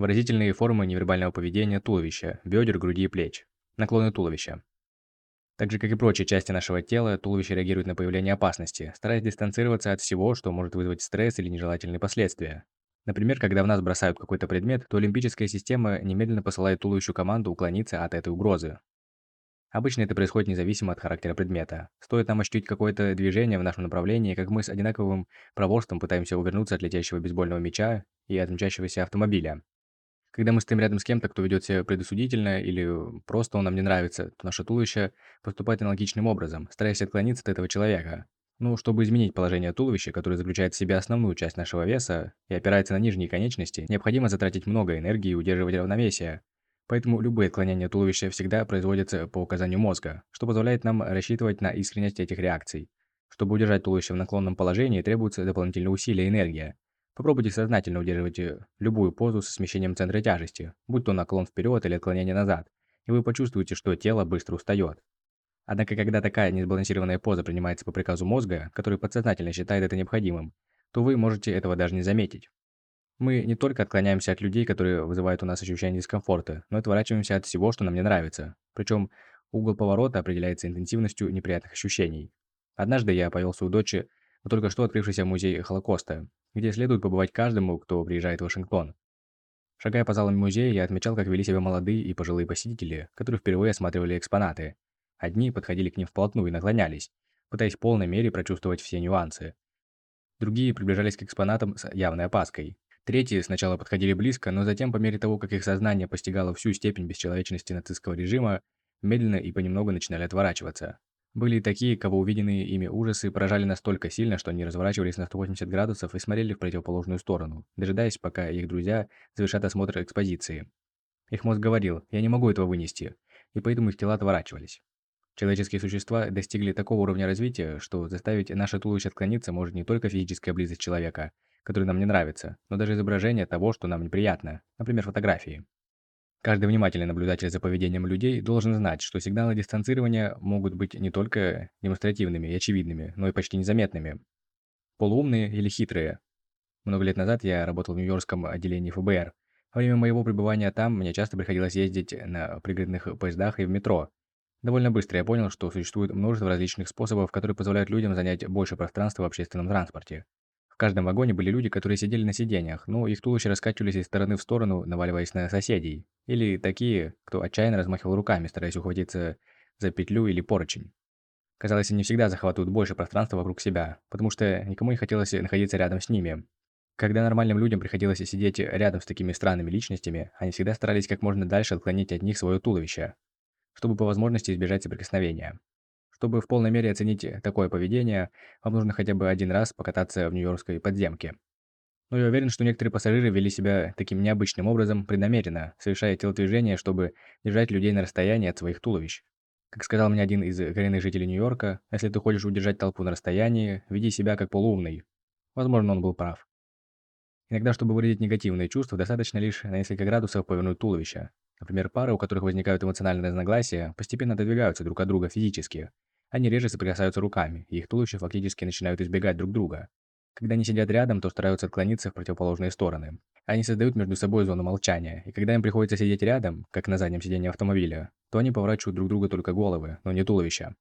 Выразительные формы невербального поведения туловища, бедер, груди и плеч. Наклоны туловища. Так же, как и прочие части нашего тела, туловище реагирует на появление опасности, стараясь дистанцироваться от всего, что может вызвать стресс или нежелательные последствия. Например, когда в нас бросают какой-то предмет, то олимпическая система немедленно посылает туловищу команду уклониться от этой угрозы. Обычно это происходит независимо от характера предмета. Стоит нам ощутить какое-то движение в нашем направлении, как мы с одинаковым проворством пытаемся увернуться от летящего бейсбольного мяча и от мчащегося автомобиля. Когда мы стоим рядом с кем-то, кто ведет себя предосудительно или просто он нам не нравится, то наше туловище поступает аналогичным образом, стараясь отклониться от этого человека. Ну, чтобы изменить положение туловища, которое заключает в себе основную часть нашего веса и опирается на нижние конечности, необходимо затратить много энергии и удерживать равновесие. Поэтому любые отклонения туловища всегда производятся по указанию мозга, что позволяет нам рассчитывать на искренность этих реакций. Чтобы удержать туловище в наклонном положении, требуется дополнительные усилия и энергия. Попробуйте сознательно удерживать э, любую позу со смещением центра тяжести, будь то наклон вперед или отклонение назад, и вы почувствуете, что тело быстро устает. Однако, когда такая несбалансированная поза принимается по приказу мозга, который подсознательно считает это необходимым, то вы можете этого даже не заметить. Мы не только отклоняемся от людей, которые вызывают у нас ощущение дискомфорта, но и отворачиваемся от всего, что нам не нравится. Причем угол поворота определяется интенсивностью неприятных ощущений. Однажды я повел свою дочь в только что открывшийся музей Холокоста, где следует побывать каждому, кто приезжает в Вашингтон. Шагая по залам музея, я отмечал, как вели себя молодые и пожилые посетители, которые впервые осматривали экспонаты. Одни подходили к ним вплотную и наклонялись, пытаясь в полной мере прочувствовать все нюансы. Другие приближались к экспонатам с явной опаской, Третьи сначала подходили близко, но затем, по мере того, как их сознание постигало всю степень бесчеловечности нацистского режима, медленно и понемногу начинали отворачиваться. Были и такие, кого увиденные ими ужасы поражали настолько сильно, что они разворачивались на 180 градусов и смотрели в противоположную сторону, дожидаясь, пока их друзья завершат осмотр экспозиции. Их мозг говорил «я не могу этого вынести», и поэтому их тела отворачивались. Человеческие существа достигли такого уровня развития, что заставить наше туловище отклониться может не только физическая близость человека, который нам не нравится, но даже изображение того, что нам неприятно, например, фотографии. Каждый внимательный наблюдатель за поведением людей должен знать, что сигналы дистанцирования могут быть не только демонстративными и очевидными, но и почти незаметными. Полуумные или хитрые. Много лет назад я работал в Нью-Йоркском отделении ФБР. Во время моего пребывания там мне часто приходилось ездить на пригородных поездах и в метро. Довольно быстро я понял, что существует множество различных способов, которые позволяют людям занять больше пространства в общественном транспорте каждом вагоне были люди, которые сидели на сиденьях, но их туловища раскачивались из стороны в сторону, наваливаясь на соседей. Или такие, кто отчаянно размахивал руками, стараясь ухватиться за петлю или поручень. Казалось, они всегда захватывают больше пространства вокруг себя, потому что никому не хотелось находиться рядом с ними. Когда нормальным людям приходилось сидеть рядом с такими странными личностями, они всегда старались как можно дальше отклонить от них свое туловище, чтобы по возможности избежать соприкосновения. Чтобы в полной мере оценить такое поведение, вам нужно хотя бы один раз покататься в нью-йоркской подземке. Но я уверен, что некоторые пассажиры вели себя таким необычным образом преднамеренно, совершая телодвижения, чтобы держать людей на расстоянии от своих туловищ. Как сказал мне один из коренных жителей Нью-Йорка, если ты хочешь удержать толпу на расстоянии, веди себя как полуумный. Возможно, он был прав. Иногда, чтобы выразить негативные чувства, достаточно лишь на несколько градусов повернуть туловище. Например, пары, у которых возникают эмоциональные разногласия, постепенно отодвигаются друг от друга физически, они реже соприкасаются руками, и их туловища фактически начинают избегать друг друга. Когда они сидят рядом, то стараются отклониться в противоположные стороны. Они создают между собой зону молчания, и когда им приходится сидеть рядом, как на заднем сиденье автомобиля, то они поворачивают друг друга только головы, но не туловища.